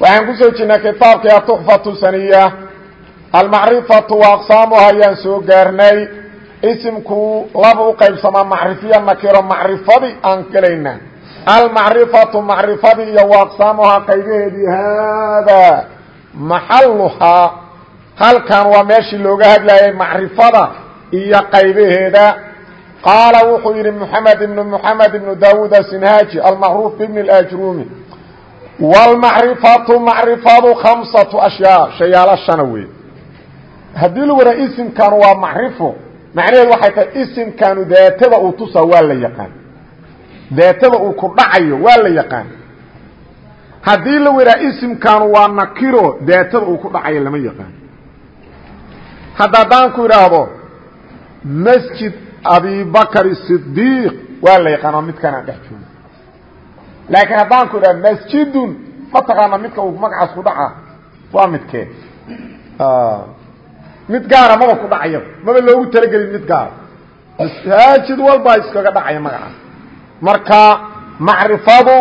waxaan ku soo jirnay kitaabkii atuxfatu saniya. Almacrifatu wa aqsaamuha ayaan soo gaarnay. Isimku laba u qaybsamaa macrifiya nakiro macrifadii aan gelayna almacrifatu macrifadii iyo wa aqsaamuhaa qaybaheedii haadaa maxaluhaa halkan waa meeshii looga hadlayay macrifada iyo qaybaheeda. Qaala wuxuu yidhi moxamed ibnu moxamed ibnu daawuud asinhaaji almacruuf bibni اajruumi wlmacrifatu macrifadu khamsatu ashyaa shayaalo shana wey haddii lagu yaraha isimkanu waa macrifo macnaheedu waxay tahay isimkanu daatada uu tusaa waa la yaqaan daatada uu ku dhacayo waa la yaqaan haddii lagu yaraha isimkanu waa nakiro daatada uu ku dhacayo lama yaqaan hadda haddaan ku idhaahdo masjid abibakr sidiiq waa la yaqaan waa midkaan aan dhex joogo laakiin haddaan ku idhaha masjidun ma taqaana midka uu magacaas ku dhaca? Waa midkee mid gaara maba ku dhacaya maba loogu talagelin mid gaara. Masaajid walbaa iskaga dhacaya magacaas marka macrifadu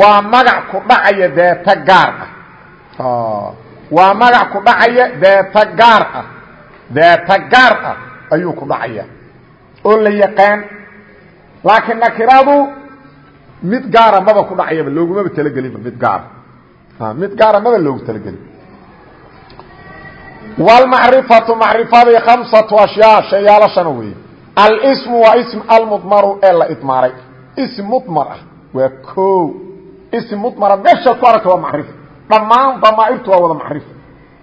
waa magac ku dhacaya deeta gaar ah. Waa magac ku dhacaya deeta gaar ah. Deeta gaar ah ayuu ku dhacaya. Oo la yaqaan laakiin nakiradu mid gaara maba ku dhacayaba loogumaba talagelinba mid gaara mid gaara maba loogu talagelin. Wlmacrifatu macrifadii khamsatu ashyaa shayaalo shana weeye. Alsmu waa ism almudmaru ee la idmaaray. Ism mudmar ah waa ism mudmara meeshaad ku aragta waa macrifo dhammaan damaairtu waa wada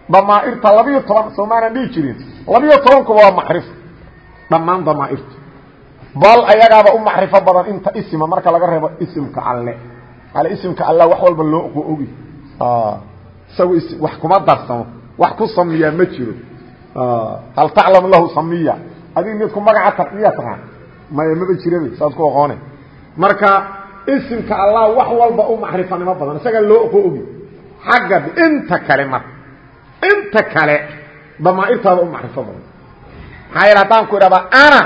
damaairta labiyo toban soo maanan dhihi jirin labiyo tobankuba waa macrifo dhammaan damaairta bal ayagaaba u macrifo badan inta isma marka laga reebo isimka alle. Ale isimka alle wax walba loo ogi. Isagu wax kuma darsamo. Wax ku samiyaa ma jiro. Hal taclam lahu samiya adig midku magaca tamiya taqaan maya maba jirabe saas ku aqoone marka isimka allah wax walba u macrifanimo badan isaga loo ko ogi. Xagga inta kale marka inta kale damaairtaada u macrifo badan. Maxaa yeele haddaan ku idhahdaa ana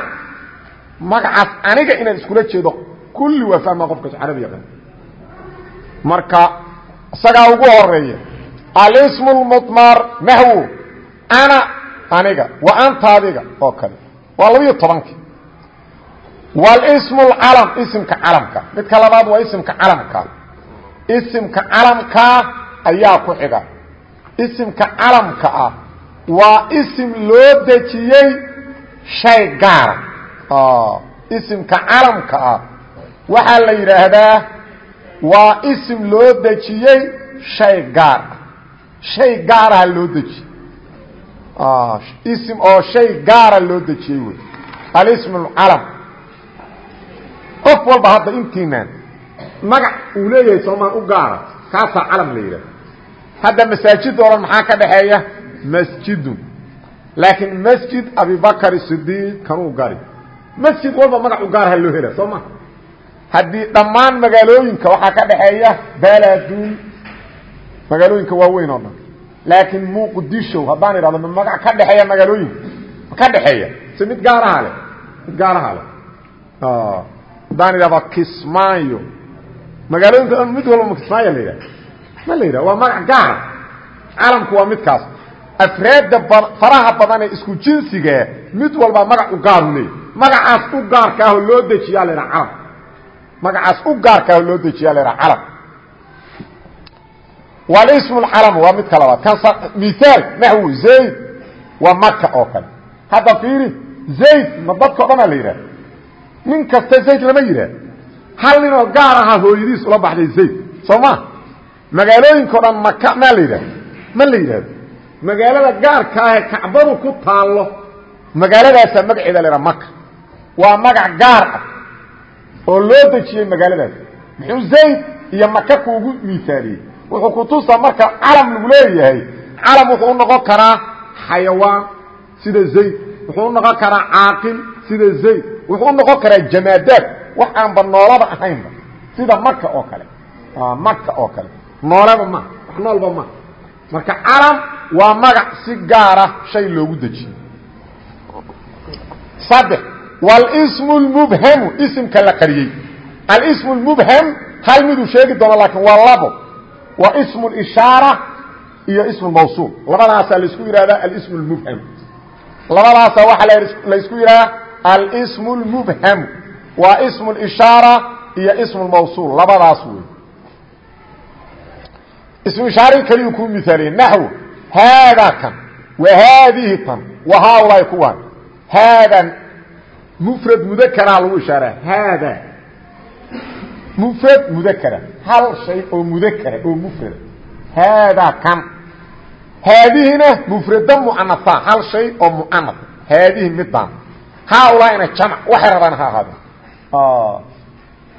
magacaas aniga inaad iskula jeedo kulli waa fahma qofkas carabi yaqaan. Marka isagaa ugu horreeya alismu lmudmar mahwo ana aniga wa anta adiga oo kale. Waa labiyo tobankii walismu lcalam isimka calamka. Midka labaad waa isimka calamka. Isimka calamkaa ayaa ku xiga. Isimka calamka ah waa isim loo dejiyey shay gaara isimka calamka ah. Waxaa la yidhaahdaa waa isim loo dejiyey shay gaar ah. Shay gaaraha loo dejiyey isim oo shay gaara loo dejiyey wey. Alism اcalam qof walba hadda intiinaan magac uu leeyahay soomaan u gaara kaasaa calam la yidhahda hadda masaajid o dhan maxaa ka dhaxeeya masjidun. Laakiin masjid abibakr sidiq kanuu gari masjid walba magac u gaarha loo hela soo ma? Haddii dhammaan magaalooyinka waxaa ka dhaxeeya baladun magaalooyinka waaweyn oo dhan. Laakiin muqdisho haddaan idhahdo ma magac ka dhexeeya magaalooyinka ma ka dhexeeya? Se mid gaaraha leh mid gaaraha leh. Haddaan idhahdo kismaayo. Magaalooyinka dhan mid walba ma kismaayo la yidhahda ma la yidhahdo waa magac gaara calamku waa midkaas. Afraadda faraha badan ee isku jinsigaa mid walba magac u gaaru leeyahy magacaas u gaarkaahoo loo dejiyaa la ydhaha calam magacaas u gaarkaahoo loo dejiyaa la ydhaha calam walismu lcalam waa midka labaad kan miaal naxwu zayd waa maka oo kale. Hadda fiiri zayd ma dadka o dhanaa la yidhaha nin kasta zayd lama yidhaah hal ninoo gaar ahaa hooyadiis ula baxday zayd. Soo ma? Magaalooyinka o dhan maka maa la yidhahda ma la yidhahdo magaalada gaarka ahee kacbadu ku taallo magaaladaasaa magaceeda la ydhaha maka waa magac gaar ah oo loo dejiyey magaaladaas. Muxuu zayd iyo maka kuugu miaaliyey wuxuu kutusaa marka calam lagu leeyahay. Calam wuxuu unoqon karaa xayawaan sida zayd. Wuxuu unoqon karaa caaqil sida zayd. Wuxuu unoqon karaa jamaadaad. Wax aanba noolaba ahaynba. Sida maka oo kale. Maka oo kale. Noolaba ma. Wax noolba ma. Marka calam waa magac si gaara shay loogu dejiyo saddex walismu lmubhamu isimka la qariyey. Alismu lmubham hal miduu sheegi doono laakiin waa labo. Waa ismu lishaara iyo ismu mawsuul labadaasaa la isku yidhahdaa alismu lmubham labadaasa waxaa laysku yidhahdaa alsmu lmubham waa ismu lishaara iyo ismu mawsuul labadaas wey ismu ishaarihii kaliyuu kuu miaaliye naxw haadaa kan. Wa haadihi tan. Wa haaulaai kuwaan haadan mufrad mudakraa lagu ishaaraa. Haada. Mufrad mudakra hal shay oo mudakra oo mufrada haadaa kan. Haadihina mufrada muanasa hal shay oo muanaf haadihi midaan. Haaulaaina jamc waxay rabaan ha ahaadeen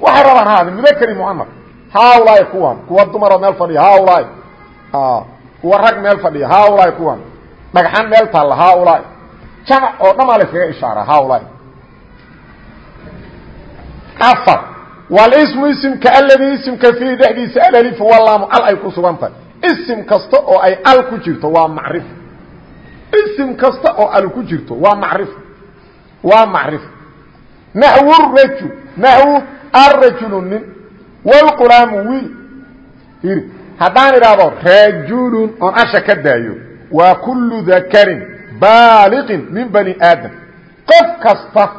waxay rabaan ha ahaadeen mudakri muanaf haaulaai kuwan. Kuwa dumaroo meel fadhiya. Haaulaai. Kuwa rag meel fadhiya. Haaulaai kuwan. Dhagxan meel taalla. Haaulaai. Jamc ishaara afar walismu isimka aladii isimka fiihi dhexdiisa alalifu walaamu al ay ku sugan tahay isim kasta oo ay al ku jirto waa macrif isim kasta oo al ku jirto waa macrif waa macrif naxwu rajul naxwu arajulu nin wlqulaamu wiil iri haddaan idhaahdo rajulun oon asha ka daayo waa kullu dakarin baaliqin min bani aadam qof kasta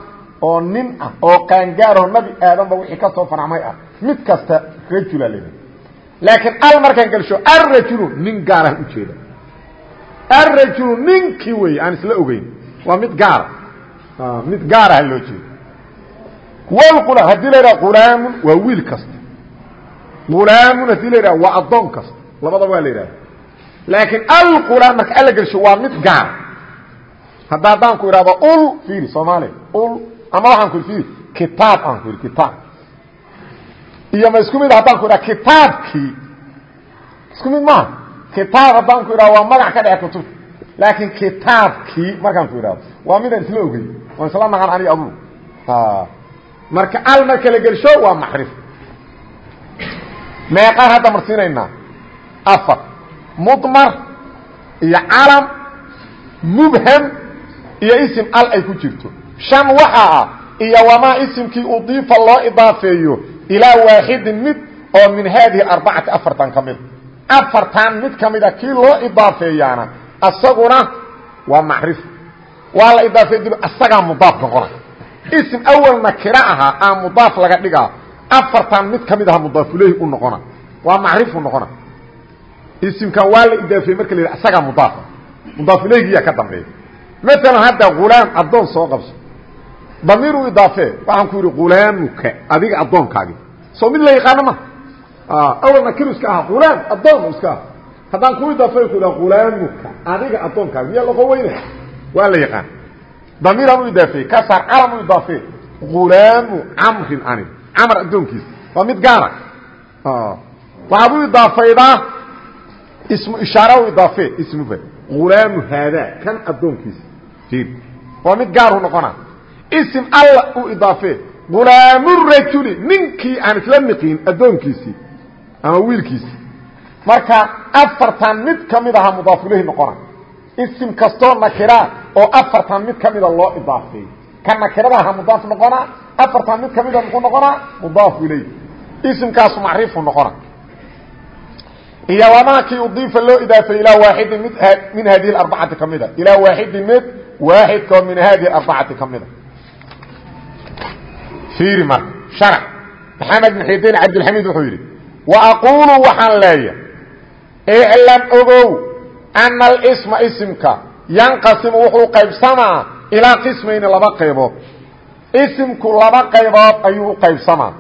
oo nin ah oo qaangaaroo nabi aadanba wixii ka soo farcmay ah mid kasta rajula la laakiin al markaan gelsho arajulu nin gaarah ujeeda arajulu ninkii wey aan isla ogeyn waa mid gaara mid gaaraha loo jeedo wlqulaam haddii la idhaha qulaamun waa wiil kasta. Qulaamun haddii la idhaha waa addoon kasta. Labadaba waa la yidhahda laakiin alqulaam marka alla gelsho waa mid gaara hadda haddaan ku idhahdo ul fiiri soomaaliya ul ama waxaan ku ii kitaab aan ku idhi kitaab. Iyo ma isku mid haddaan ku idhaha kitaabkii. Isku mid maaha kitaab haddaan ku idhaha waa magac ka dhexe kutubta laakiin kitaabkii markaan ku idhahdo waa midaan isla ogey waan isla naqan ani abu marka al marka la gelsho waa macrif meeqaan hadda marsiinaynaa. Afar. Mudmar iyo calam. Mubham iyo isim al ay ku jirto. Shan waxaa ah iyo wamaa isimkii udiifa loo idaafeeyo ilaa waaxidin mid oo min haadihi arbacati afartan ka mida afartan mid ka mida kii loo idaafeeyaana asaguna waa macrif. Waa la idaafeey dib asagaa mudaaf noqona. Ism awal nakira ahaa aa mudaaf laga dhigaa afartan mid ka mid aha mudaafulehi u noqona. Waa macrifu noqona. Isimkan waa la idaafeeyey marka la yidhi asagaa mudaafa mudaafulehgiyaa ka dambeeya maalan hadda hulaam addoon soo qabso. Damiiru idaafe waxaan ku yidhi hulaamuka adiga addoonkaagi soo mid la yaqaano ma? Awal nakiru iska aha hulaam addoon iska aha. Haddaan ku idaafe ku idhaha hulaamuka adiga addoonkaagi miyaa loqo weyne waa la yaqaan. Damiiraan u idaafeey ka saar calam u idaafe hulaamu camrin ani camar addoonkiisa waa mid gaara. Waxaad u idaafaydaa ismu ishaara u idaafe ismuba hulaamu haadaa kan addoonkiisa waa mid gaaru noqona ism alla u idaafe gulaamurajuli ninkii aan isla niqin addoonkiisii ama wiilkiisii. Marka afartan mid ka mid aha mudaafulehi noqona isim kastoo nakira oo afartan mid ka mida loo idaafeey ka nakirada aha mudaaf noqona afartan mid ka mida muxuu noqonaa? Mudaafu iley isimkaasu macrifu noqona iyo wamaakii udiifa loo idaafey ilaa waaxidin mid min hadihi arbacati ka mida. Ilaa waaxidin mid waaxidkao min hadihi arbacati ka mida fiiri marka sharc maxamed bin xidiin cabdilxamiid wuxuu yidhi wa aquulu waxaan leeya iclam ogow ana alisma isimka yanqasimu wuxuu qaybsamaa ilaa qismayni laba qaybood isimku laba qaybood ayuu u qaybsamaa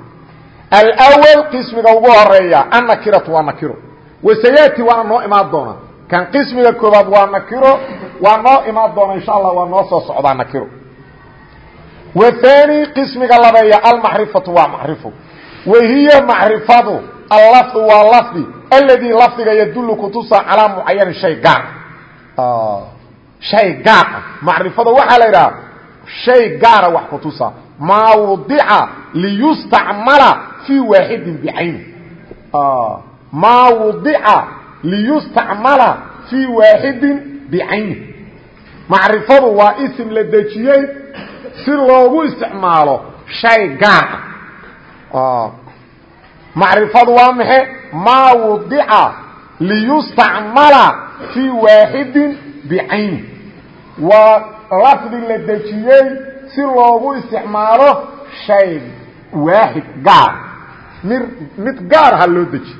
alwal qismiga ugu horreeya annakiratu waa nakiro wasayaati waana noo imaan doonaa kan qismiga koobaad waa nakiro waa noo imaan doona insha allah waa noo soo socdaa nakiro waani qismiga labeeya almacrifatu waa macrifo wahiya macrifadu allafdu waa lafdi alladii lafdiga yadullu kutusa calaa mucayanin shay gaar. Shay gaar. Ah waxaa la idhaha shay gaara wax kutusa. Maa wudica liyustacmala fii waaxidin bicayni maa wudica liyustacmala fii waaxidin bicayni macrifadu waa isim la dejiyey si loogu isticmaalo shay gaar ah macrifadu waa maxe maa wudica liyustacmala fii waaxidin bicayni waa lafdi la dejiyey si loogu isticmaalo shay waaxid gaar mid mid gaar ha loo dejiyo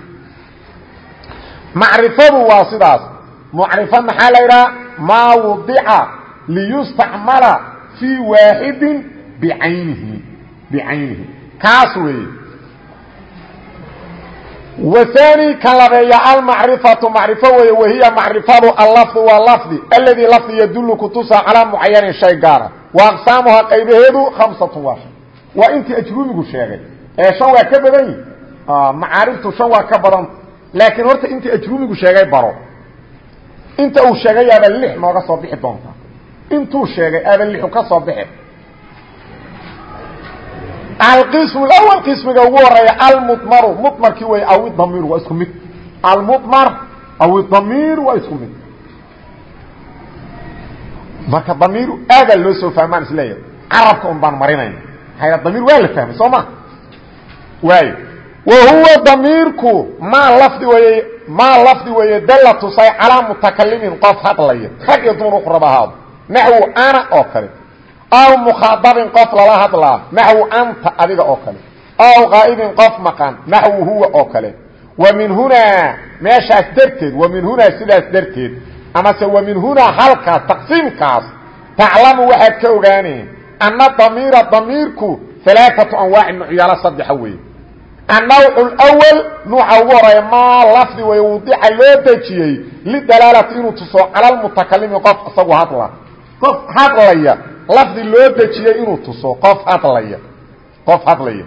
macrifadu waa sidaas. Macrifo maxaa la idhaha maa wudica liyustacmala fii waaxidin bicaynihi bicaynihi kaas weeye. Wani kan labeeya almacrifatu macrifo wey wahiya macrifadu allafdu waa lafdi aladii lafdi yadulu kutusa calaa mucayanin shay gaara. Wa aqsaamuhaa qaybaheedu hamsatun waa shan. Waa intii ajrumigu sheegay. Ee shan waa ka badan yihi macaariftu shan waa ka badan laakiin horta intii ajrumigu sheegay baro. Inta uu sheegay aaba lix nooga soo bixi doonta. Intuu sheegay aaba lixu ka soo bixi. Alqism اأwl qismiga ugu horreeya almdmaru mdmarkii way aw damiir waa isku mid. Almdmar aw damiir waa isku mid. Marka damiir aadaa loo soo fahmaan is leeyahay. Carabka un baan marinayna maa damiir waa la fahmay soo ma? Waayo wa huwa damiirku maa lafdi weeye maa lafdi weeye dalla tusay calaa mutakalimin qof hadlaya rag iyo dumar uku raba ahaado. Naxwu ana oo kale. Aw mukhaadabin qof lala hadlaa. Naxwu anta adiga oo kale. Aw qaa'ibin qof maqan naxwu huwa oo kale. Wa min hunaa meeshaas darteed wa min hunaa sidaas darteed amase wa min hunaa halkaas taqsiimkaas taclamu waxaad ka ogaaneen anna damiira damiirku alaaatu anwaacin nucyaalo saddexa weeye annawcu lwal nuuca ugu horreeya maa lafdi way wudica loo dejiyey lidalaalati inuu tuso cala lmutakalimi qof isagu hadla qof hadlaya lafdi loo dejiyey inuu tuso qof hadlaya qof hadlaya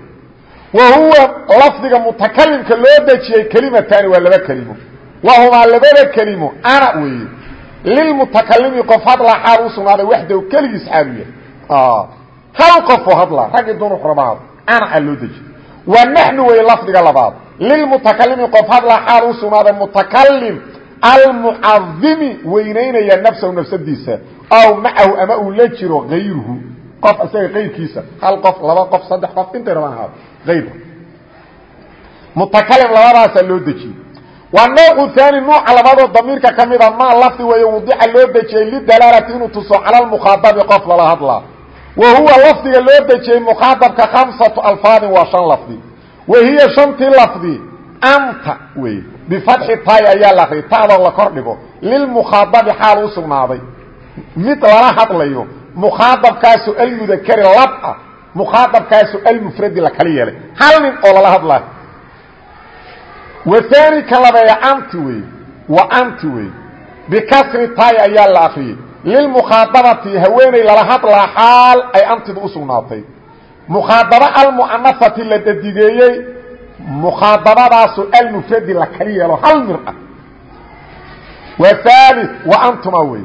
wa huwa lafdiga mutakalimka loo dejiyey kelimataani waa laba kelimo wahumaa labada kelimo ana weeye lilmutakalimi qof hadlaa xaal u sugnaaday waxdow keligiis xaalu yahay hal qofoo hadlaa raggii dejiyey naxnu weye lafdiga labaad lilmutakalimi qof hadlaa xaal u sugnaaday mutakalim almucadimi weynaynaya nafsahu nafsadiisa aw macahu ama uu la jiro kayruhu qof isaga kayrkiisa hal qof laba qof saddex qof intay rabaan ahaado ayrka mutakalim labadaasaa loo dejiyey waa noocu haani nuuca labaadoo damiirka ka mida maa lafdi weeye wudica loo dejiyey lidalaalati inuu tuso cala lmukhaadabi qof lala hadlaa wa huwa lafdiga loo dejiyey mukhaadabka khamsatu alfaadin waa shan lafdi. Wa hiya shantii lafdi anta wey bifatxi taay ayaa la akriyay ta'doo la kor dhigo. Lilmukhaadabi xaal u sugnaaday. Mid lala hadlayo mukhaadabkaasu almudakari lab ah mukhaadabkaasu almufradi la kala yeelay. Hal nin oo lala hadlayo waani ka labeeya anti wey wa anti wey bikasri taay ayaa la akriyey lilmukhaadabati haweeney lala hadlaa xaal ay antidu u sugnaatay mukhaadaba almu'anafati la dadigeeyey mukhaadabadaasu almufradi la kala yeelo hal mir ah waa haali wa antuma wey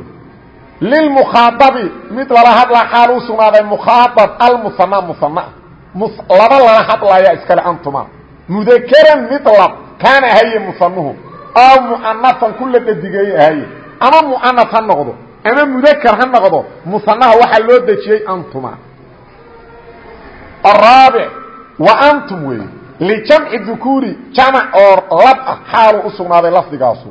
lilmukhaadabi mid lala hadlaa xaal u sugnaaday mukhaadab almuhana muhana laba lala hadlaya iskale antuma mudakaran mid lab kaana ahaye muhanuhu aw mu'anafan ku la dadigeeye ama mudakar ha noqdo muhanaha waxaa loo dejiyey antuma. Araabic wa antum wey lijamci dukuuri jamac oo lab ah xaalu u sugnaaday lafdigaasu.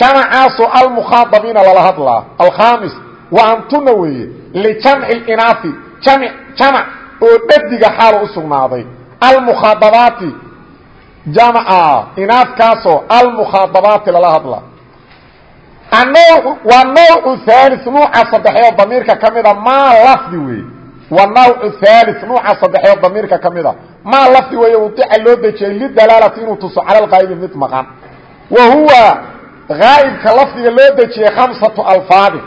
Jamacaasoo almukhaadabiina lala hadlaa alkhaamis wa antuna weeye lijamci inaafi jami jamac oo dhadiga xaalu u sugnaaday. Almukhaadabaati jamca inaafkaasoo almukhaadabaati lala hadlaa waa nawcu haali nuuca saddexeed damiirka ka mida maa lafdi weeye. Wa nawcu haali nuuca saddexeed damiirka ka mida. Maa lafdi weeye wadica loo dejiyey lidalaalati inuu tuso cala lqaa'ibi mid maqan. Wa huwa aa'ibka lafdiga loo dejiyey khamsatu alfaadin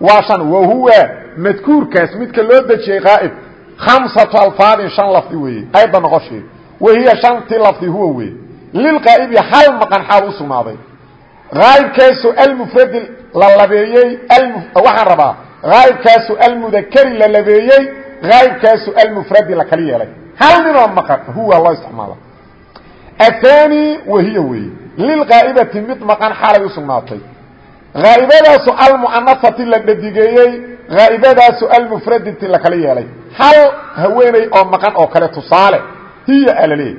waa shan wa huwa madkuurkaas midka loo dejiyey qaa'ib khamsatu alfaadin shan lafdi weeye. Ayadda noqosheed wahiya shantii lafdi huwa weeye. Lilqaa'ibi hal aa'ibkaasu almufradi la labeeyey waxaan rabaa aa'ibkaasu almudakari la labeeyey aa'ibkaasu almufradi la kali yeelay. Hal ninoo maqan huwa loo isticmaala athani wahiya weeye lilqaa'ibati mid maqan xaalay u sugnaatay. Aa'ibadaasu almu'anasati la dhadigeeyey aa'ibadaasu almufraditi la kala yeelay. Hal haweeney oo maqan oo kale tusaale hiya alaleey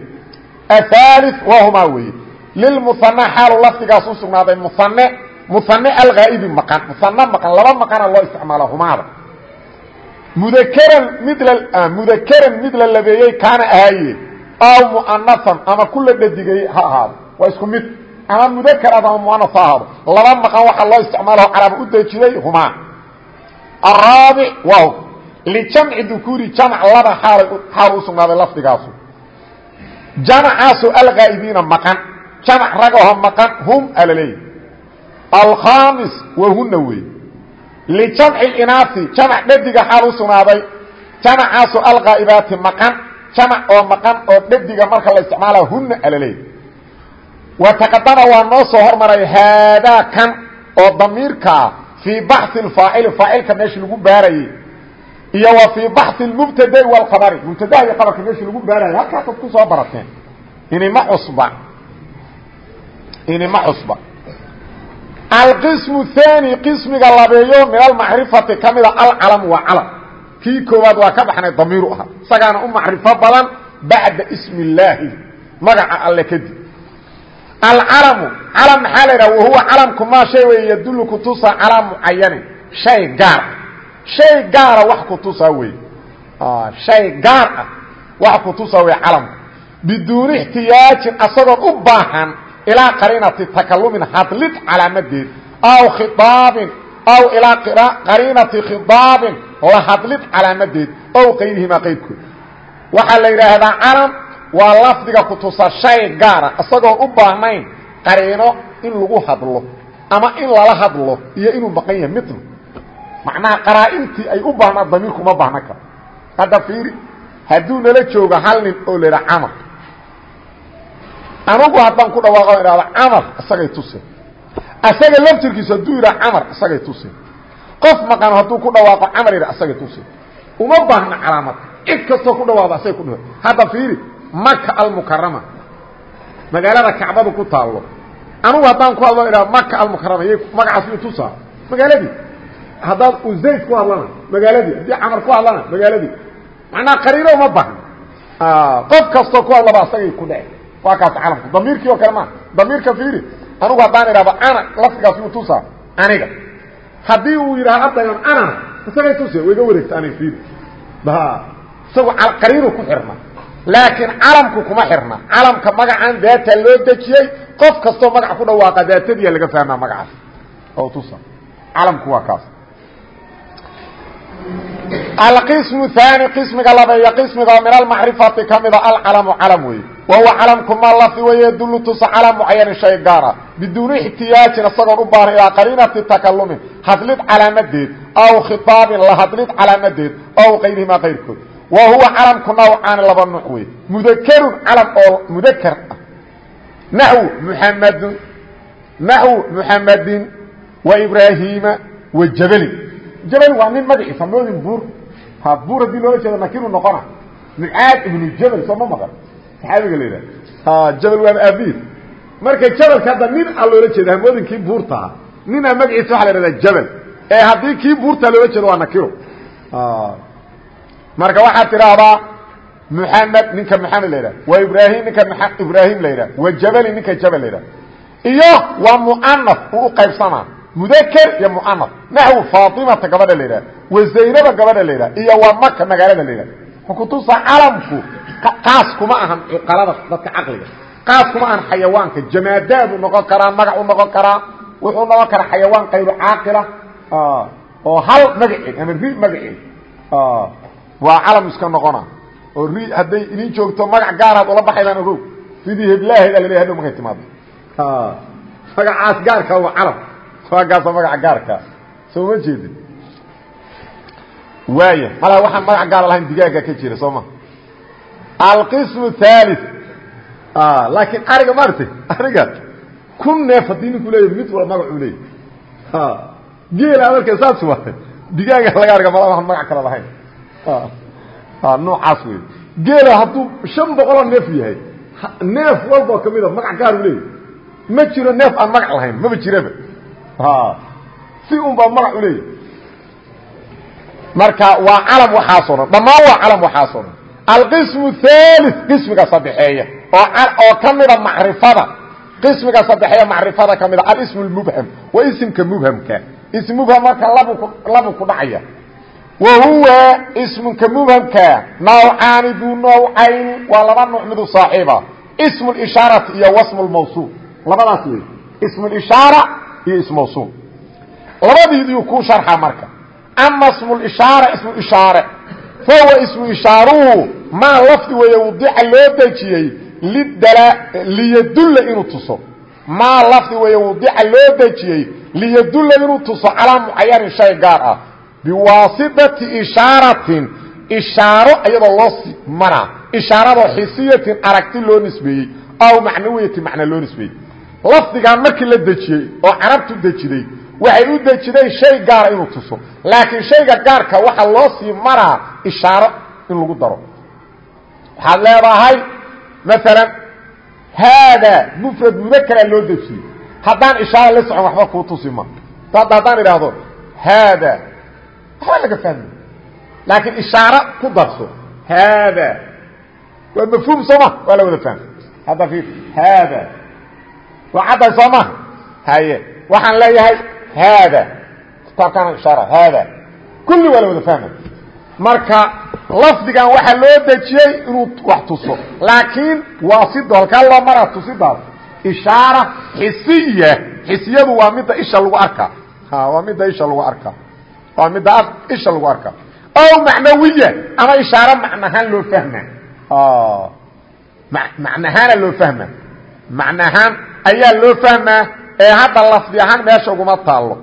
ahaali wahumaa weeye lilmuhane xaalu lafdigaas u sugnaaday muhane muhane alghaa'ibi maqan muhane maqan laba maqana loo isticmaala humaada mudakran mid mudakaran mid la labeeyey kaana ahaaye aw mu'anasan ama ku la dhadigayey ha ahaado waa isku mid ama mudakar ama muanas ha ahaado laba maqan waxaa loo isticmaalaho carab u dejiyey humaa araabic waa lijamci dukuuri jamc laba xaal u sugnaaday lafdigaasu jamcaasu alghaa'ibiina maqan jamc ragaho maqan hum alaleey alkhamis wahuna wey lijamci inaasi jamc dhadiga xaal u sugnaaday. Jamcaasu alghaa'ibaati maqan jamc oo maqan oo dhadiga marka la isticmaala huna alaleey wa taqadama waa noo soo hormaray haadaa kan oo damiirkaa fii baxi faacili faacilka meesha lagu baarayey iyo wa fii baxi mubtadai wlkhabari mubtadaha iyo qabarka meesha lagu baarayay halkaasaad ku soo barateen. Inima cusba inima cusba alqismu thani qismiga labeeyo min almacrifati ka mida alcalam waa calam. Kii koowaad waa ka baxnay damiiru ahaa isagaana u macrifo badan bacda ismi illaahi magaca alle kadib alcalamu calam maxaa la yidhaha wahuwa calamku maa shay wey yadullu kutusa calaa mucayanin shay gaar shay gaara wax kutusaa wey shay gaar ah wax kutusaa wey calamku. Biduuni ixtiyaajin asagoon u baahan ilaa qariinati takalumin hadlid calaamadeed aw khiaabin aw ilaa qariinati khiaabin la hadlid calaamadeed ow qayrihimaa qaybkood waxaa la yidhaahdaa calam waa lafdiga kutusa shay gaara isagoon u baahnayn qariino in lagu hadlo ama in lala hadlo iyo inuu maqan yahay mitl macnaha qaraa-intii ay u baahnaa damiirku ma baahna karo hadda fiiri hadduu nala joogo hal nin oo la camar anugu haddaan ku dhawaaqo idhahdo camar isagay tusin. Isaga laftirkiisu hadduu yidhaha camar isagay tusin. Qof maqan hadduu ku dhawaaqo camar yidha isagay tusin. Uma baahna calaamad. Cid kastoo ku dhawaaqdo asagay ku dha hadda fiiri maka almukarama magaalada kacbadu ku taallo. Anugu haddaan ku hadlo idhahdo maka almukarama y magacaas yu tusaa. Magaaladii. Haddaad uzayd ku hadlana magaaladii. Haddii camar ku hadlana magaaladii. Macnaha qariino uma baahna. Qof kastoo ku hadlaba asagay ku dhece waa kaas calamku damiirkii oo kale maa. Damiirka fiiri. Anugu haddaan idhahdo ana lafdigaas yuu tusaa aniga. Haddii uu yidhaha ardaygan anana isagay tusa wayga wareegta aniga fiiri. Isagu qariinu ku xirna. Laakiin calamku kuma xirna. Calamka magacan daata loo dejiyey qof kastoo magac ku dhawaaqa daatadiya laga fahmaa magacaas. Oo tusa calamku waa kaas. Alqismu haani qismiga labeeya qismiga min almacrifati ka mida alcalamu calam wey wahuwa calamku ma lafdi wey yadulu tusa calaa mucayanin shay gaara biduuni ixtiyaajin isagoon u baahan ilaa qariinati takalumin hadlid calaamadeed aw khiaabin la hadlid calaamadeed aw kayrihimaa kayrkood wa huwa calamku nawcaani laba nuuc wey mudakerun calam oo mudakar ah naxw muxamadun naxw muxamadin wa ibraahiima wa jabalin jabal waa nin magaciisa moodin buur buur haddii loola jeedo nakiru noqona mucaad ibnu jabal soo ma maqan saxaabiga la yidhaha jabal waa aabiid marka jabalka hadda nin a loola jeeda hamoodin kii buurtaa ninaa magaciisa waxa la ihahdaa jabal. Ee haddii kii buurtaa loola jeedo waa nakiro. Marka waxaad tidhaahdaa muxamed ninka maxamed la yidhaha wa ibraahim ninka ibraahim la yidhaha wa jabali ninka jabal la yidhaha iyo waa mu'anas uu u qaybsamaa mudakr iyo mu'anas naxwu faatimata gabadha la yidhaha wa zaynaba gabadha la yidhaha iyo waa maka magaalada la yidhaha kutusa calamku qaas kuma ahan cuqalada dadka caqliga. Qaas kuma ahan xayawaanka. Jamaadaad u noqon karaa magac u noqon karaa wuxuu noqon karaa xayawaan qayru caaqila oo hal magaceed ama ri magaceed waa calam iska noqona. Oo ri hadday idin joogto magac gaaraad ula baxaydaan ogow. Sidii heblaheeda laleeyahy hadhow markay timaado. Magacaas gaarka waa calam. Waagaasa magaca gaarka. Soo ma jeedin? Waaya malaa waxaan magac gaara lahayn digaaga ka jira soo ma alqismu thalith laakiin ariga maaragtay ariga kun neef haddii ninku leeya mid wala magacuu leeya geela marka saas waay digaaga laga arga mala waan magac kala lahayn. Noocaas wey geela hadduu shan boqoloo neef yahay neef walboo kamida magac gaaru leeya ma jiro neef aan magac lahayn maba jiraba. Si un baa magac u leeyahy marka waa calam waxaasoo dhan dhammaan waa calam waxaasoo dhan alqismu thalith qismiga saddexeeya oo ka mida macrifada. Qismiga saddexeeya macrifada ka mida alismu lmubham waa isimka mubhamka. Ism mubham marka labu labu ku dhacaya. Wa huwa ismka mubhamka nawcaani duu nawcayni waa laba nuuc midu saaxiiba. Ismu lishaarati iyo wasmu lmawsuul labadaas wey ismu lishaara iyo ism mawsuul. Labadiidiu ku sharxa marka. Ama ismu lishaara ismu ishaare fahuwa ismu ishaaruhu maa lafdi weeye wadica loo dejiyey liyadulla inuu tuso maa lafdi weeye wadica loo dejiyey liyadulla inuu tuso calaa mucayanin shay gaar ah biwaasitati ishaaratin ishaaro iyadoo loo si maraa ishaaradoo xisiyatin aragti loo nisbeeyey aw macnawiyatin macna loo nisbeeyey lafdigan markii la dejiyey oo carabtu dejiday waxay u dejideen shay gaara inuu tuso. Laakiin shayga gaarka waxaa loo sii maraa ishaaro in lagu daro. Waxaad leedahay maalan haada mufrad mudakara loo dejiyey. Haddaan ishaaro la socon waxba kuu tusi ma. Haddaan idhaahdo haada waxba laga fahmay laakiin ishaaro ku darso haada waa mafhuum soo ma? Waa la wada fahmay hadda haada. Waa cadday soo ma? Haye waxaan leeyahay haada kitaabkaan ishaara haada kulli waa la wada fahmay marka lafdigan waxaa loo dejiyey inuu wax tuso laakiin waasido halkaa loo maraa tusidaas ishaara xisiya xisiyadu waa midda isha lagu arkaa waa midda isha lagu arkaa waa midda isha lagu arkaa o macnawiya ama ishaaro macnahaan loo fahma macnahaana loo fahma macnahaan ayaa loo fahmaa ee hadda lafdi ahaan meesha uguma taallo.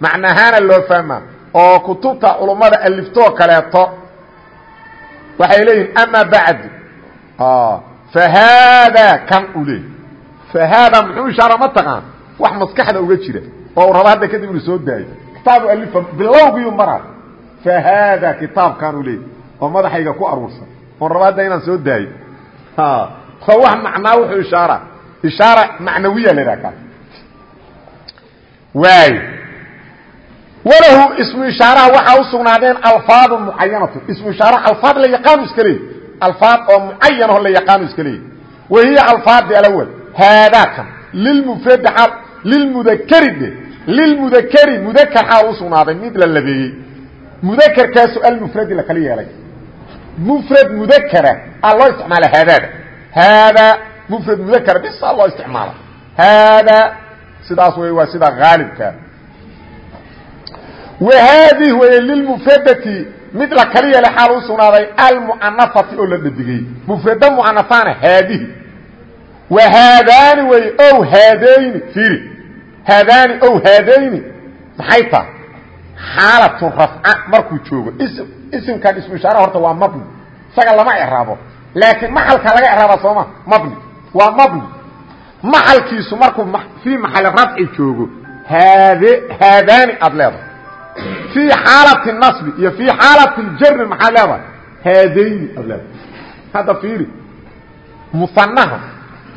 Macnahaana loo fahma oo kutubta culummada aliftoo kaleeto. Waxay leeyihiin ama bacdu fa haada kan u leey fa haada muxuu ishaara ma taqaan. Wax maskaxda uga jira. Oo u rabo hadda kadib inuu soo daayo. Kitaabu alifa bilowgiiu maraa. Fa haada kitaabkan u leey oo madaxayga ku aruursan. Oon rabo hadda inaan soo daayo. Oo wax macnaa wuxuu ishaara. Ishaara macnawiya la idhaha kaas waay walahu ismu ishaaraha waxaa u sugnaadeen alfaadu mucayanatu ismu ishaaraha alfaad la yaqaanu iska leey alfaad oo mucayanaho la yaqaanu iska leey wa hiya alfaadi alawal haadaakan lilmufradi xaal lilmudakeri de. Lilmudakeri mudakar xaal u sugnaaday mid la labeeyey. Mudakerkaasu almufradi la kala yeelay. Mufrad mudakara a loo isticmaala haadaada. Haadaa mufrad mudakara bisa loo isticmaala. Haada sidaas wey waa sida haalibka وhaadih wey lilmfradati mid la kali yeelay xaal u sugnaaday almucanafati oo la dhadigay mfrada mucanafaana haadihi. وhaadaani wey ow haadayni iri haadaani ow haadayni. Maxay taha xaalatu rafca markuu joogo. Isimkan ismu ishaara horta waa mabni. Isaga lama ecraabo laakiin maxalka laga ecraaba sooma? Mabni. Waa mabni maxalkiisu markuu fii maxali rafci joogo haad haadaani aad leedahay. Fii xaalati naصbi iyo fii xaalati jari maxaa leedahay. Haadayni aad leedahay. Hadda fiiri musanaha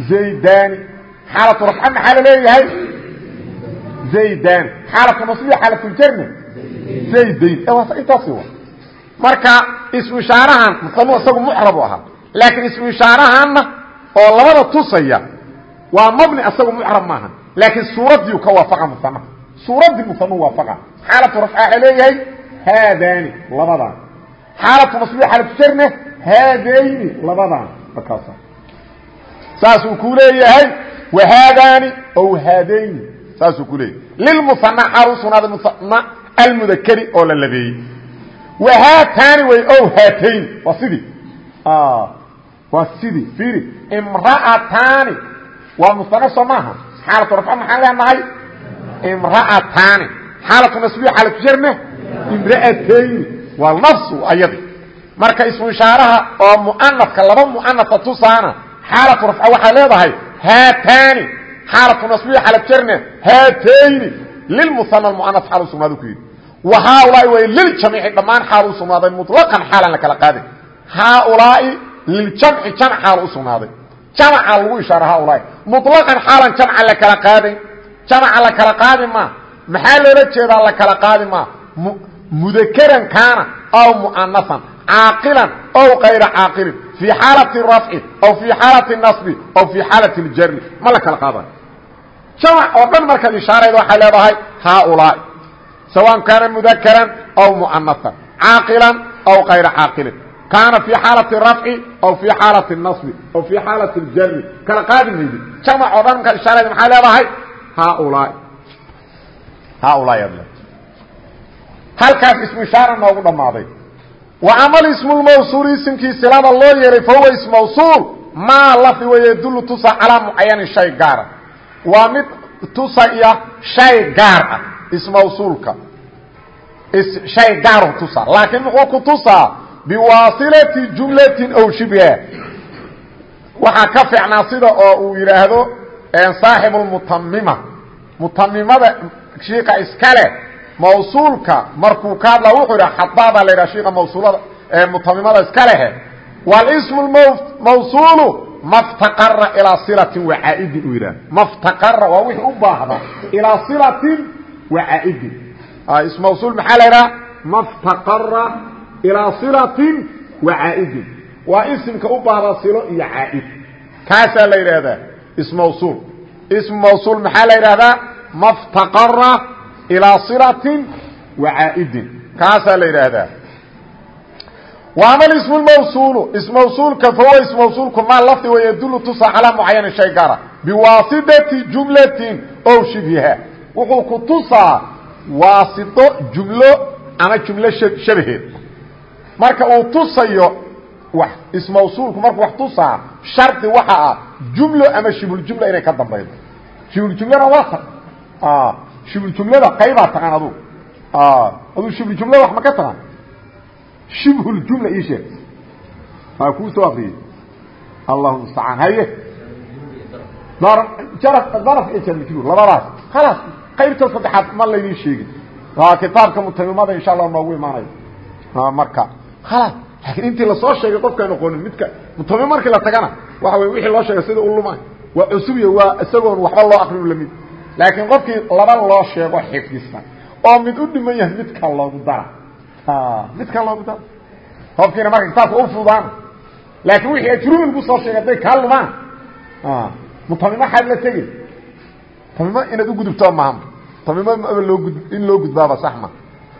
zaydani xaalatu rafca maxaa la leeyahay? Zaydani xaalatu naصbiya xaalatuljarna zaydayn. Intaasi wa marka ismu ishaarahan musanu isagu mucrabu ahaa. Laakiin ismu ishaarahanna oo labada tusaya waa mabni asagu mucrab maaha. Laakiin suuradiiu ka waafaqa musanaha suuraddii musanu waafaqa. Xaalatu rafca leeyahay haadani labadan. Xaalatu nasbiya xaalatu jarne haadayni labadan. Markaasa saasuu ku leeyahay wahaadani ow haadayni. Saasuu ku leeyahay. Lilmusana xaal u sugnaaday musana almudakeri oo la labeeyey. Wahaatani way ow haatayn waa sidii. Waa sidii. Fiiri imra'atani waa musane soo maaha xaalatu rafca maxaan leenahay imra'atani xaalatu nasbiya xaalatu jarne imra'atayni waa nafsu ayadi. Marka ismu ishaaraha oo mu'anafka laba mu'anafa tusaana xaalatu rafca waxaa leedahay haatani xaalatu nasbiya xalad jarne haatayni. Lilmuhana muanas xaal u sugnaada ku yidhi. Wa haaulaai way liljamiici dhammaan xaal u sugnaaday muطlaqan xaalan la kala qaadin. Haaulaai liljamci jamc xaal u sugnaaday jamca lagu ishaara haaulaai muطlaqan xaalan jamca la kala qaadayn jamca la kala qaadi maa maxaa loola jeedaa la kala qaadi maa mudakaran kaana aw mu'anasan caaqilan ow kayra caaqilin fii xaalati rafci aw fii xaalati nasbi aw fii xaalati اljari ma la kala qaadayo jamac oo dhan markaad ishaarayda waxay leedahay haaulaai. Sawaan kaana mudakaran aw mu'anasan caaqilan aw kayra caaqilin kaana fii xaalati rafci aw fii xaalati nasbi aw fii xaalati اljari kala qaadi maydi jamac oo dhan markaad ishaarayda maxay leedahay haaulaai haaulaai ad halkaas ismu ishaara noogu dhammaaday wa amal ismulmawsuul isimkii silada loo yeeray fa huwa ismawsuul maa lafdi way yadullu tusa calaa mucayanin shay gaara waa mid tusaya shay gaar ah ismawsuulka shay gaaru tusa laakiin muxuu ku tusaa biwaasilati jumlatin ow shibha. Waxaa ka fiicnaa sida oo uu yidhaahdo saaxibulmutamima mutamimada shiika iska leh mawsuulka markuu ka hadla wuxuu yidha khadaabaa la yidhaha shiika mawsuulada mutamimada iska lehe. Walismu mawsuulu maftaqara ilaa silatin wacaaidin uu yidhaha maftaqara waa wixii u baahda ilaa silatin wacaaidin ism mawsuul maxaa la yidhaha? Maftaqara ilaa silatin wacaaidin waa isimka u baahda silo iyo caaid kaasaa la yidhaahdaa ism mawsuul. Ism mawsuul maxaa la yidhahdaa maftaqara ilaa silatin wacaaidin kaasaa la yidhaahdaa. وama ism mawsul ism mawsuulka fahuwa ism mawsuulku maa lafdi way yadulu tusa calaa mucayanin shay gaara. Biwaasidati jumlatin ow shibha wuxuu ku tusaa waasito jumlo ama jumlo shabaheed marka uu tusayo wax ism mawsuulku markuu wax tusaa shardi waxa ah jumlo ama shibhuljumla inay ka dambaydo shibhuljumlana waa ta shibhuljumlada qaybaa taqaan adu. Aduu shibhuljumlada wax ma ka taqaan shibhuljumla ii sheeg. Aa kuu soo akriyey allahu mustacaan haye. Daraf iyo jarmajruur labadaas. Khalaas qaybta saddexaad ma laydin sheegin. Kitaabka mutamimada insha allah noogu imaanayo marka khalaas laakiin intii la soo sheegay qofkaan oqoonin midka mutamim markii la tagana waxa wey wixii loo sheegay sida u luma waa cusubiy waa isagoon waxba loo akrin la mid. Laakiin qofkii laba loo sheego xifdisan oo mid u dhiman yahay midka loogu dara. Midkan loogu daro qofkiina marka kitaabka u fudaan laakiin wixii ajruumi lagu soo sheegay hadday kaa lumaan. Mutamimo xaad la tegey mutamimo inaad ugudubto maaha mutamimo loo in loo gudbaaba sax ma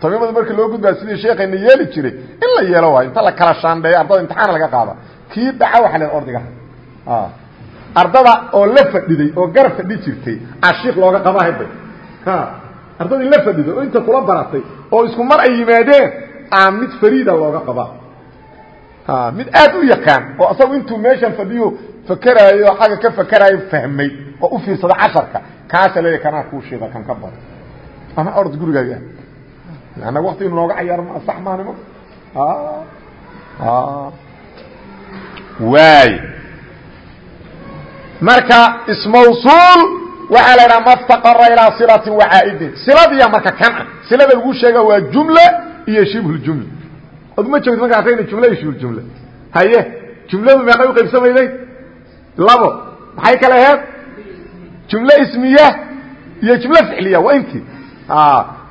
mutamimada marka loo gudbaa sidii sheekayna yeeli jiray in la yeelo waayo inta la kala shaandheeyo ardada imtixaan laga qaada kii dhaca waxa la ordiga. Ardada oo la fadhiday oo garab fadhi jirtay ashiik looga qabahayba ardadii la fadhiday oo inta kula baratay oo isku mar ay yimaadeen aa mid fariida looga qabaa mid aad u yaqaan oo asagu intuu meeshan fadhiyo fakeraayo xagga ka fakeraayo fahmay oo u fiirsada casharka kaasa leeya kanaa kuu sheeda kan ka baro ama orod gurigaaga ana wakti inu nooga cayaar ma? Sax maanimo waay. Marka ismawsuul waxaa la idhaha maftaqara ilaa silatin wacaaidin siladiya marka kan ah. Silada lagu sheega waa jumla iyo shibhuljumla od ma joogti marka akayna jumla iyo shibhuljumla haye jumladu meeqay u qaybsamayday labo. Maxay kale aheed jumlo ismiya iyo jumlo ficliya waa intii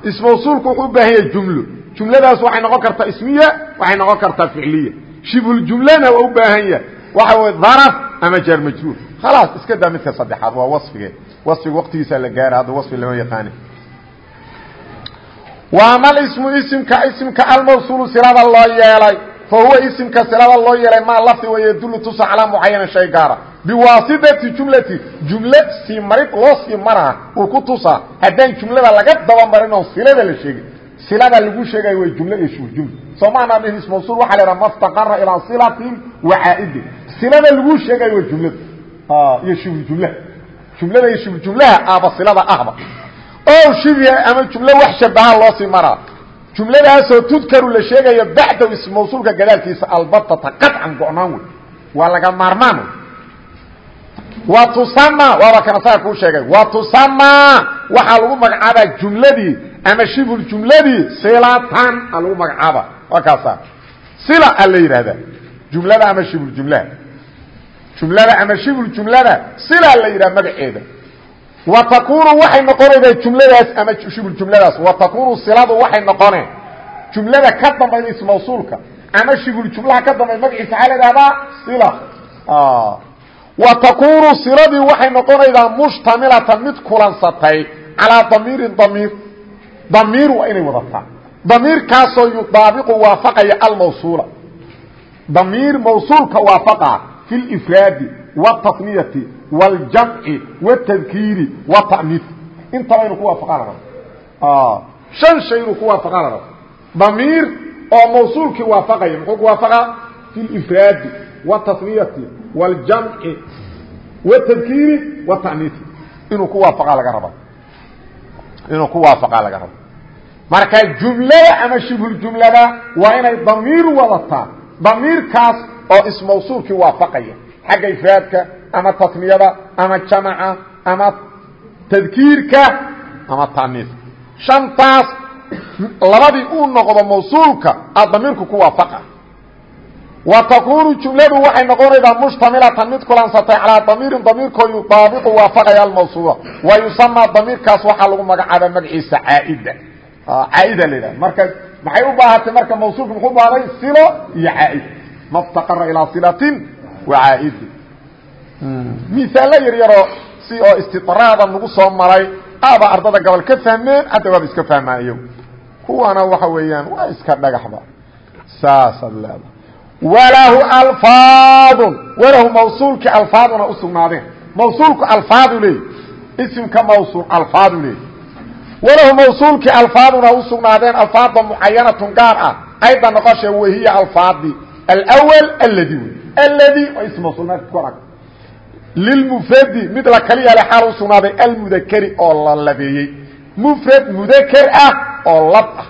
ismawsuulku wuxuu u baahan yahay jumlo. Jumladaas waxay noqon kartaa ismiya waxay noqon kartaa ficliya. Shibhuljumlana waa u baahan yahay. Waxa wey daraf ama jaar majruur khalaas iska daa midka saddexaad waa wasfige. Wasfiga waqtigiisaa la gaara hadda wasfi lama yaqaani. Waama ismu isimka isimka almawsuulu silada loo yeelay. Fa huwa isimka silada loo yeelay maa lafdi wa yadulu tusa calaa mucayanan shay gaara biwaasidati jumlati jumle sii marid loo sii maraha uu ku tusaa haddaan jumlada laga dabamarin oo silada la sheegin silada lagu sheegayo way jumle iyo shubjumla soo maanaa dhihin ismawsuul waxaa la idhaha maftaqara ilaa silatin wa caa'idin silada lagu sheegayo waa jumlada iyo shibljumlaha jumlada iyo shibljumlaha aaba silada ahba. O shibha ama jumlo wax shabaha loo sii maraa. Jumladaasoo tudkaru la sheegayo bacdahu ism mawsuulka gadaalkiisa albatata qaطcan go-naan wey waa laga maarmaan wa tusama waaba kana saga kuu sheegay. Wa tusama waxaa lagu magacaabaa jumladii ama shibul jumladii silatan a lagu magacaaba waa kaasa sila a la yidhahdaa jumlada ama shibul jumlaha jumlada ama shibul jumlada sila la yidhaha magaceeda. Wa takunu waxay noqonaydaa jumladaas ama shibul jumladaas. Wa takunu siladu waxay noqoneen. Jumlada ka dambayda ismawsuulka ama shibul jumlaha ka dambay magaciisa waxaa la idhahdaa sila wa takunu siladii waxay noqonaydaa mushtamilatan mid kulansatay calaa damiirin damiir damiir waa inay wadataa damiirkaasoo yudaabiqu waafaqaya almawsuula damiir mawsuulka waafaqa fi lifraadi wاtaniyati wاljamci wاtadkiiri wtaniif intaba inuu ku waafaqa la rabo shan shay inuu ku waafaqa la rabo damiir oo mawsuulkii waafaqaya muxuu ku waafaqa fi lifraadi watasniyati waljamci watadkiiri wataniisi inuu ku waaaa laga raba inuu ku waafaqaa laga rabo. Marka jumlada ama shibhuljumlada waa inay damiir wadataa. Damiirkaas oo ismawsuulkii waafaqaya. Xagga ifraadka ama tasniyada ama jamaca ama tadkiirka ama taniiska shantaas labadii uu noqdo mawsuulka a damiirku ku waafaqa wa takunu jumladu waxay noqonaydaa mushtamilatan mid kulansatay calaa damiirin damiirkoo yudaabiqu waafaqaya almawsuula. Wa yusamaa damiirkaas waxaa lagu magacaaba magaciisa caaida. Caaida la yidhaha marka maxay u baahatay marka mawsuulku muxuu baaday silo iyo caaid. Maftaqara ilaa silatin wa caaidi misaalo yar yaroo si oo istidraada nagu soo maray aba ardada gobol ka fahmeen hadda waaba iska fahmaan iyagu kuwana waxa weeyaan waa iska dhagaxba saasaad leeda walahu alfaadun walahu mawsuulkii alfaaduna usugnaadeen mawsuulku alfaadu leey. Isimka mawsuul alfaadu leey. Walahu mawsuulkii alfaaduna usugnaadeen alfaada mucayanatun gaar ah. Ayda noqoshe wahiya alfaadi. Alwal aladi wey aladi waa ism mawsuul ku arag. Lilmufradi mid la kali yaale xaal u sugnaaday almudakeri oo la labeeyey. Mufrad mudaker ah oo lab ah.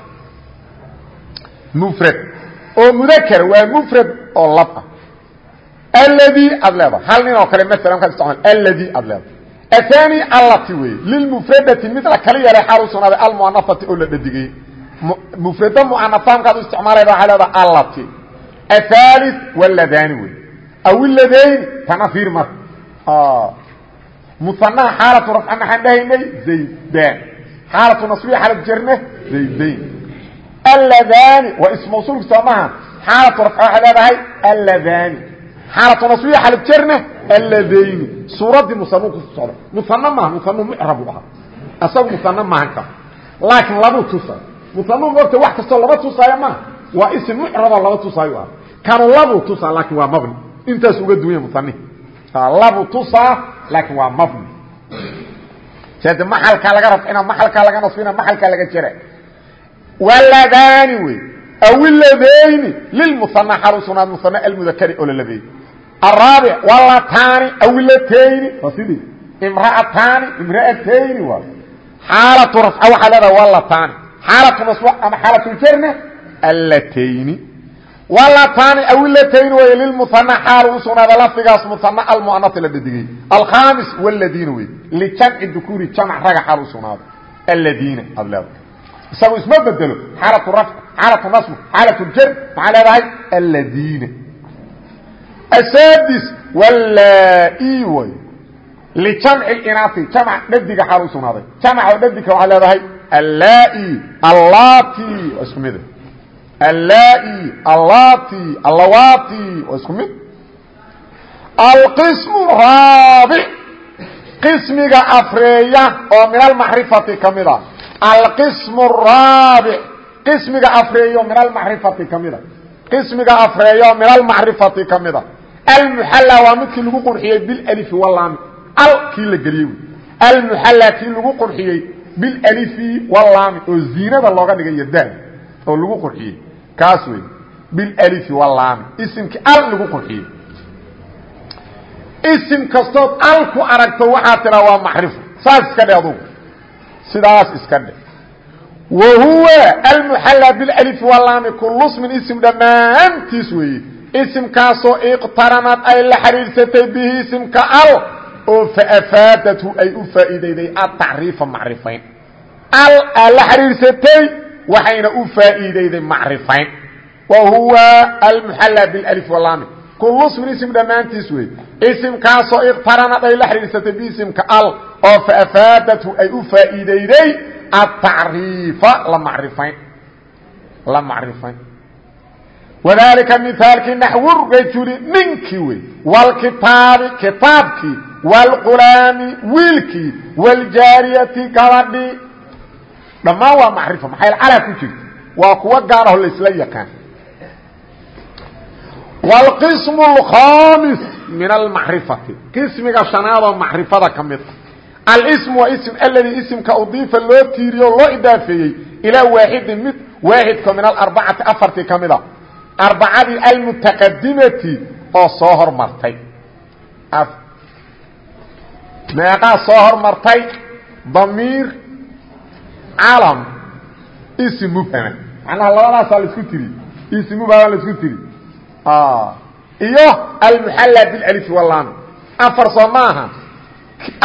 Mufrad oo mudakera waa mufrad oo lab ah. Aladi aad leedahay. Hal nin oo kale maala markaad isticmaal. Aladi aad leedahay. Athani allati wey lilmufradati mid la kali yaale xaal u sugnaaday almuanafati oo la dhadigay. Mufrada muanafa markaad u isticmaalayda waxaa leedaha allati. Athali waladani wey aw iladayn tanafiir marka muanaha xaalatu rafca maxaan dhahaynay zaydan xaalatu nasbiya xaalad jarne zaydayn alladani waa ism mawsuulka soo maha xaalatu rafca waxay leedahay alladani xaalatu nasbiya xaalad jarne alladayni suuraddii musanuu ku socda musano maaha musanuu mucrabu ahaa asagu musano maahan ka. Laakiin labuu tusay musanuu moogta wax kastoo laba tusaayo maaha. Waa ism mucraboo laba tusaayo ah kanu labuu tusaa laakiin waa mabni. Intaas uga duwanya musanihi labu tusaa laakiin waa mabni. Sade maxalkaa laga rafcina maxalkaa laga nasbina maxalkaa laga jara waladani wey aw iladayni u sugnaad muana almudakari oo la labeeyey araabic walatani aw ilatayni waa sidii imraatani imraatayni waa xaalatu rafca waxaa leedaha walatani xaalatu nasb ama xaalatuljarna allatayni walatani awilatayni way lilmuana xaal u sugnaada lafdigaas muana almuanai la dhadigay alkhamis wladiina wey lijamci dukuuri jamc raga xaal u sugnaada aladiina aad leedahay isagu isma bedelo xaalatu rafc xaalatu nasb xaalatu jar maxaa leedahay? Aladiina asadis wallai way. Lijamci inaati jamc dhadiga xaal u sugnaaday. Jamc oo dhadigka waxaa leedahay allai allati waa isku mid. Allai allati allawati waa isku mid. Alqism raabic qismiga afreeya oo min almacrifati ka mid a alqism raabic qismiga afreeyo min almacrifati ka mida. Qismiga afreeyo min almacrifati ka mida. Almuxalla waa midkii lagu qurxiyey bilalifi walaami al kii la geliyey. Almuxalla kii lagu qurxiyey bilalifi walaami oo ziinada looga dhigay yadaan oo lagu qurxiyey. Kaas wey bilalifi walaami isimkii al lagu qurxiyey. Isim kastood al ku aragto waxaa tiraa waa macrifo saas iska dhe adugu sidaas iska dhe wa huwa almuxalla bilalifi walaami kullu smin isim dhammaantiis weeye isimkaasoo iqtaranad ay la xidhiidsatay bihi isimka al oo faafaadathu ay u faa'iidayday atacriifa macrifayn. Al aa la xidhiirsatay waxayna u faa'iidayday macrifayn. Wa huwa almuxallaa bilif walaami kullu ismin ism dhammaantiis wey isimkaasoo iqtaranad ay la xidhiirsatay biisimka al oo faafaadathu ay u faa'iidayday atacriifa la marifayn la macrifayn. Wadalika mihaalkii naxwu rajuli ninkii wey wlkitaabi kitaabkii wlqulaami wiilkii wljaariyati gabadhii. Dhammaan waa macrifo maxay calaa ku jirta waa kuwa gaar aho اlkhamis min almacrifati qismiga shanaadoo macrifada ka mid a alsm waa ism aladii ismka udiifa loo tiiriyo loo idaafeeyey ilaa waaxidin mid waaxidko min alarbacati afartii ka mida arbacadii almutaqadimati oo soo hormartay. Meeqaa soo hormartay damiir calam ism mubhama macnaha labadaasaa la isku tiri. Ism mubhama la isku tiri iyo almuxalla bilalifi walaami afar soo maaha.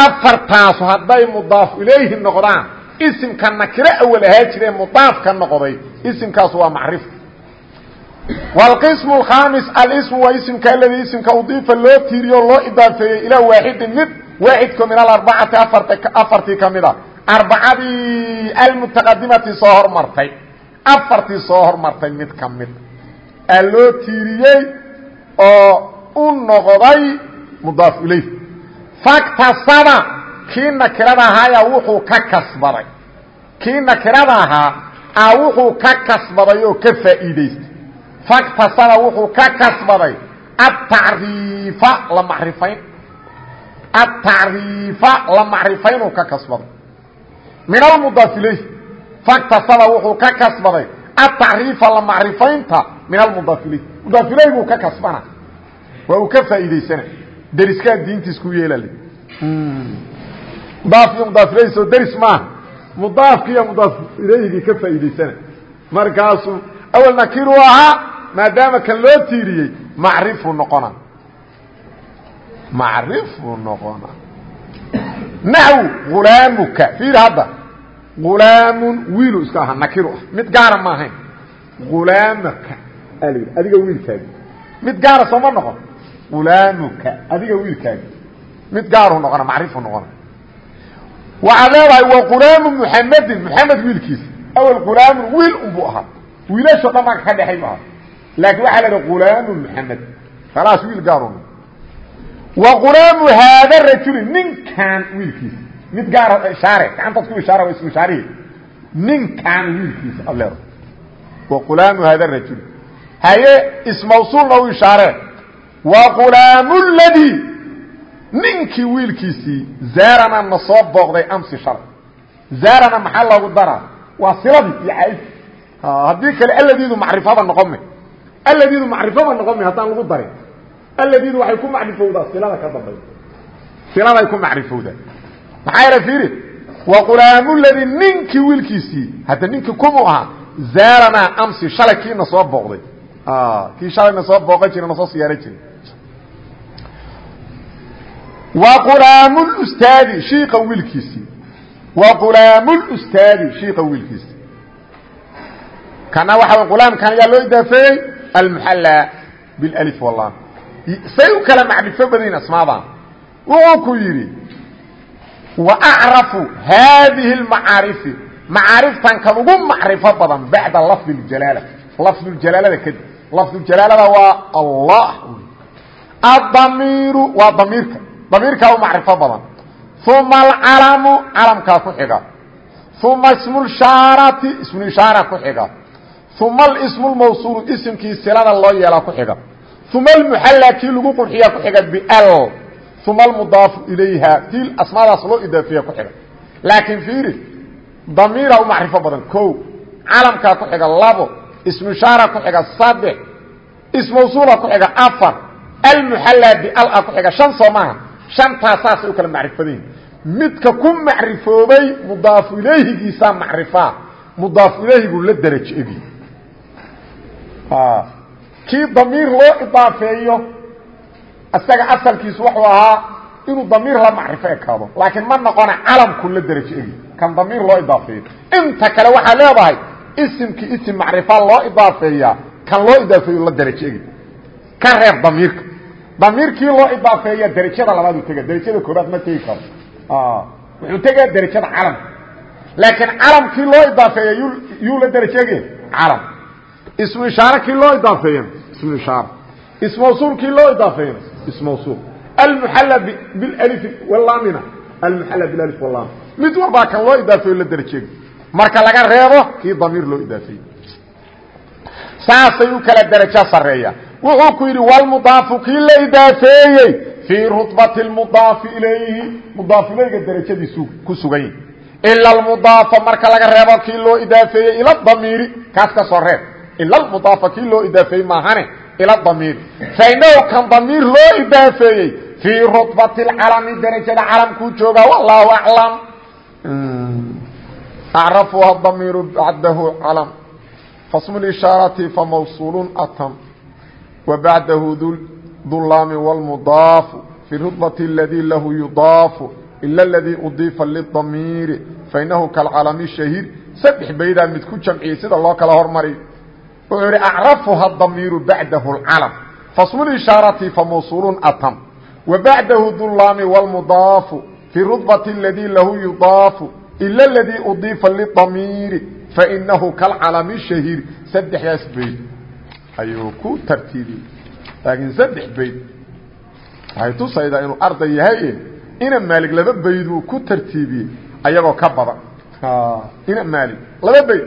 Afartaasu hadday mudaaf ilayhi noqdaan. Isimka nakiro awal ahaa jiree mudaafka noqday. Isimkaas waa macrifa wlqismu alkhamis alismu waa isimka aladii isimka udiifa loo tiiriyo loo idaafeeyey ilaa waaxidin mid. Waaxidko min alarbacati afartii ka mid a arbacadii almutaqadimati soo hormartay. Afartii soo hormartay mid ka mid. A loo tiiriyey oo u noqday mudaaf ilayh faktasaba kii nakirada ahaaya wuxuu ka kasbaday. Kii nakirada ahaa a wuxuu ka kasbaday oo ka faa'iidaystay. Faktasaba wuxuu ka kasbaday atacriifa la marifayn atacriifa la macrifaynuu ka kasbaday. Min almudaaf ilayh faktasaba wuxuu ka kasbaday atacriifa la macrifaynta min almudaaf ilayh mudaaf ilayh buu ka kasbana. Waa uu ka faa'iidaysana. Deriskaa diintiis ku yeelale mudaaf iyo mudaaf ilayh soo deris maaha mudaafki iyo mudaaf ilayhigii ka faa'iidaysana. Markaasuu awal nakiru ahaa maadaama kan loo tiiriyey macrifu noqona. Macrifu noqona. Naxw hulaamuka fiir hadda. Hulaamun wiilu iska ahaa nakiru ah mid gaara ma ahayn. Hulaamaka yidhi adiga wiilkaagi mid gaara sooma noqon hulaamuka adiga wiilkaagi mid gaaru noqona macrifu noqona. Waxaad leedahay waa hulaamu muxamedin muxamed wiilkiisa. Awel hulaamun wiil unbu ahaa. Wiilashoo dhan baa ka dhexay bu ahaa laakiin waxaa la idha gulaamu mxamed khalaas wiil gaarun wa gulaamu haada rajuli ninkan wiilkiisa. Mid gaara ishaare gacantaad ku ishaara waa ismu ishaarihi ninkan wiilkiisa ad leedahay wa gulaamu haada rajuli haye ismawsuulna u ishaaree wa gulaamu ladii ninkii wiilkiisii zaarana na soo booqday amsi shalay zaarana maxaa loogu daraa waa siladii iyo caib haddii kale aladiidu macrifada noqon me aladiidu macrifoba noqon mi haddaan lagu darin aladiidu waxay ku macrifowdaa silada ka dambaysa siladay ku macrifowdaa maxaa yala fiiri wa qulaamu ladii ninkii wiilkiisii hadda ninkii kumu ahaa zaaranaa amsi shalay kiina soo booqday kii shalayna soo booqan jira na soo siyaara jiray wa qulaamu ustaadi shiika wiilkiisii wa qulaamu ustaadi shiika wiilkiisii kana waxa qulaamkan ayaa loo idaafeeyey almuxallaa bilif walaam say u kala macrifo badayin asmaadan wuxuu ku yidhi wa acrafu haadihi اlmacaarifi macaariftan kan ugu macrifo badan bacda lafdi اljalaala lafduljaalaalada kadib lafduljaalaalada waa allah adamiiru waa damiirka. Damiirkaa u macrifo badan. Uma alcalamu calamkaa ku xiga. Uma ismu lshaarati ismulishaara ku xiga. Uma alsmu lmawsuulu isimkii silada loo yeelaa ku xiga. Uma almuxallaa kii lagu qurxiyaa ku xiga bl uma almudaafu ilayha tii asmaadaas loo idaafeeya ku xiga. Laakiin fiiri damiira u macrifo badan. Ko calamkaa ku xiga labo ismushaara ku xiga saddex ismawsuula ku xiga afar almuxallaa bila ku xiga shan soo maaha. Shantaas saasay u kala macrifadayin midka ku macrifoobay mudaafu ilayhigiisaa macrifaa. Mudaafu ilayhigu la darajo egi kii damiir loo idaafeeyo isaga asalkiisu wuxuu ahaa inuu damiir la macrifo ekaado. Laakiin ma noqona calamku la derajo egi kan damiir loo idaafeeyo. Inta kale waxaa leedahay isimkii isim macrifa loo idaafeeyaa kan loo idaafeeyo la derajo egi ka reeb damiirka. Damiirkii loo idaafeeya derajada labaad u tega derajada koobaad ma tegi karo. Wuxuu tegaa derajada calamka laakiin calamkii loo idaafeeya yuu la derajo egi calam. Ismu ishaare kii loo idaafeeyana ismu ishaare ismawsuulkii loo idaafeeyana ismawsuul almuxalla bilif walaamina almuxalla bilif walaam mid walbaa kan loo idaafeeyo la derajeego marka laga reebo kii damiir loo idaafeeyey saasay u kala derajo sareeya wuxuu ku yidhi walmudaafu kii la idaafeeyey fii rutbati mudaafi ilayhi. Mudaaf ilayga derajadiisu ku sugan ila almudaafa marka laga reebo kii loo idaafeeyey ila damiiri. Kaas ka soo reeb. Ila almudaafa kii loo idaafeeyey maahane ila damiir fainahu kan damiir loo idaafeeyey fii rutbati اcalami darajada calamkuu joogaa wallahu aclam acrafuha damiiru bacdahu calam fasmu lishaarati famawsuulu atam wa bacdahu dulaami wاlmudaafu fi rutbati اladii lahu yudaafu ila اladii udiifa lidamiiri fainahu kalcalami shahiir saddex baydaa mid ku jamciyey sida loo kala hormariy wuxuu ihi acrafuha damiiru bacdahu اcalam fasmu lishaarati famawsuulu atam وبعده dulaami والمضاaف في رطبة الذي lahu يضاaف ila اladii udiifa lidamiiri fainahu kalcalami shahiir saddexdaas bayd ayuu ku tartiibiyey laakiin saddex bayd waxay tusaydaa inuu arday yahay ina maalig laba bayduu ku tartiibiyey ayagoo ka badan ina maalig laba bayd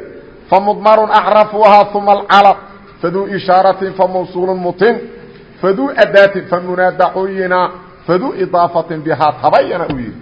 famudmarun acrafuhaa uma alcalaq faduu ishaaratin famawsuulun mutin faduu adaatin famunaadacuyina faduu idaafatin bihaa tabayana uu yidhi